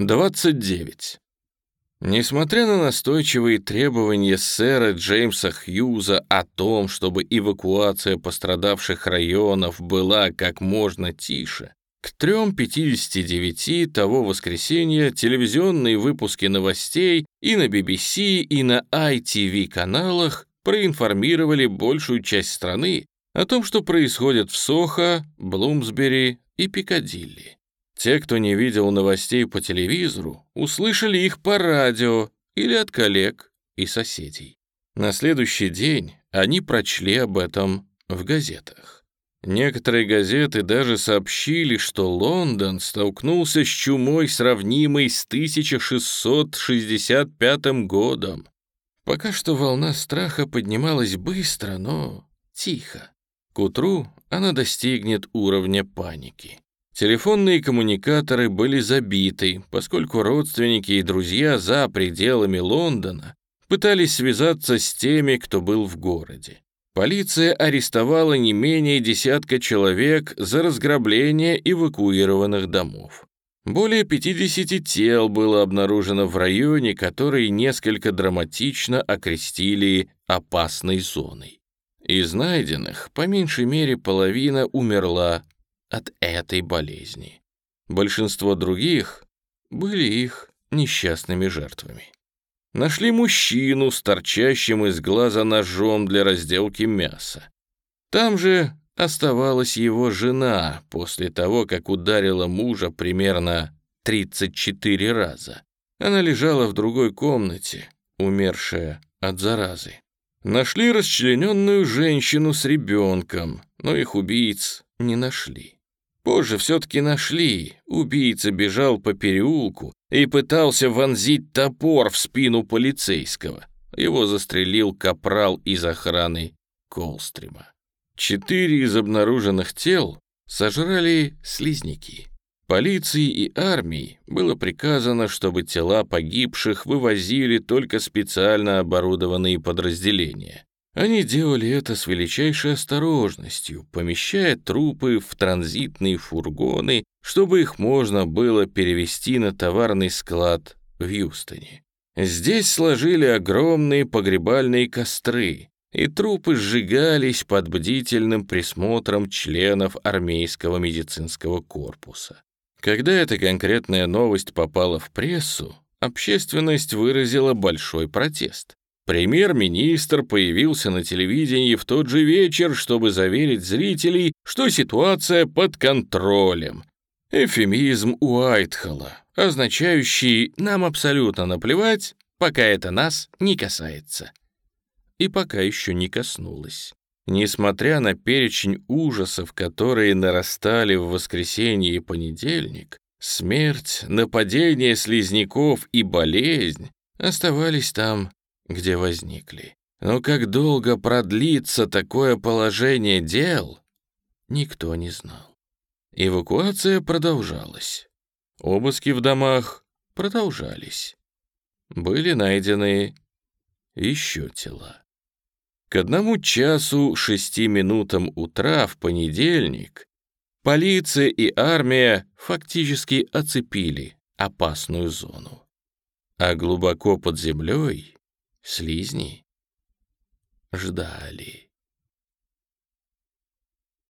29. Несмотря на настойчивые требования сэра Джеймса Хьюза о том, чтобы эвакуация пострадавших районов была как можно тише, к 3.59 того воскресенья телевизионные выпуски новостей и на BBC, и на ITV каналах проинформировали большую часть страны о том, что происходит в Сохо, Блумсбери и Пикадилли. Те, кто не видел новостей по телевизору, услышали их по радио или от коллег и соседей. На следующий день они прочли об этом в газетах. Некоторые газеты даже сообщили, что Лондон столкнулся с чумой, сравнимой с 1665 годом. Пока что волна страха поднималась быстро, но тихо. К утру она достигнет уровня паники. Телефонные коммуникаторы были забиты, поскольку родственники и друзья за пределами Лондона пытались связаться с теми, кто был в городе. Полиция арестовала не менее десятка человек за разграбление эвакуированных домов. Более 50 тел было обнаружено в районе, который несколько драматично окрестили «опасной зоной». Из найденных, по меньшей мере, половина умерла от этой болезни. Большинство других были их несчастными жертвами. Нашли мужчину с торчащим из глаза ножом для разделки мяса. Там же оставалась его жена после того, как ударила мужа примерно 34 раза. Она лежала в другой комнате, умершая от заразы. Нашли расчлененную женщину с ребенком, но их убийц не нашли. Позже все-таки нашли. Убийца бежал по переулку и пытался вонзить топор в спину полицейского. Его застрелил капрал из охраны Колстрима. Четыре из обнаруженных тел сожрали слизняки. Полиции и армии было приказано, чтобы тела погибших вывозили только специально оборудованные подразделения. Они делали это с величайшей осторожностью, помещая трупы в транзитные фургоны, чтобы их можно было перевести на товарный склад в Юстоне. Здесь сложили огромные погребальные костры, и трупы сжигались под бдительным присмотром членов армейского медицинского корпуса. Когда эта конкретная новость попала в прессу, общественность выразила большой протест. Премьер-министр появился на телевидении в тот же вечер, чтобы заверить зрителей, что ситуация под контролем. Эфемизм Уайтхолла, означающий «нам абсолютно наплевать, пока это нас не касается». И пока еще не коснулось. Несмотря на перечень ужасов, которые нарастали в воскресенье и понедельник, смерть, нападение слизняков и болезнь оставались там где возникли. Но как долго продлится такое положение дел, никто не знал. Эвакуация продолжалась. Обыски в домах продолжались. Были найдены еще тела. К одному часу шести минутам утра в понедельник полиция и армия фактически оцепили опасную зону. А глубоко под землей Слизни ждали.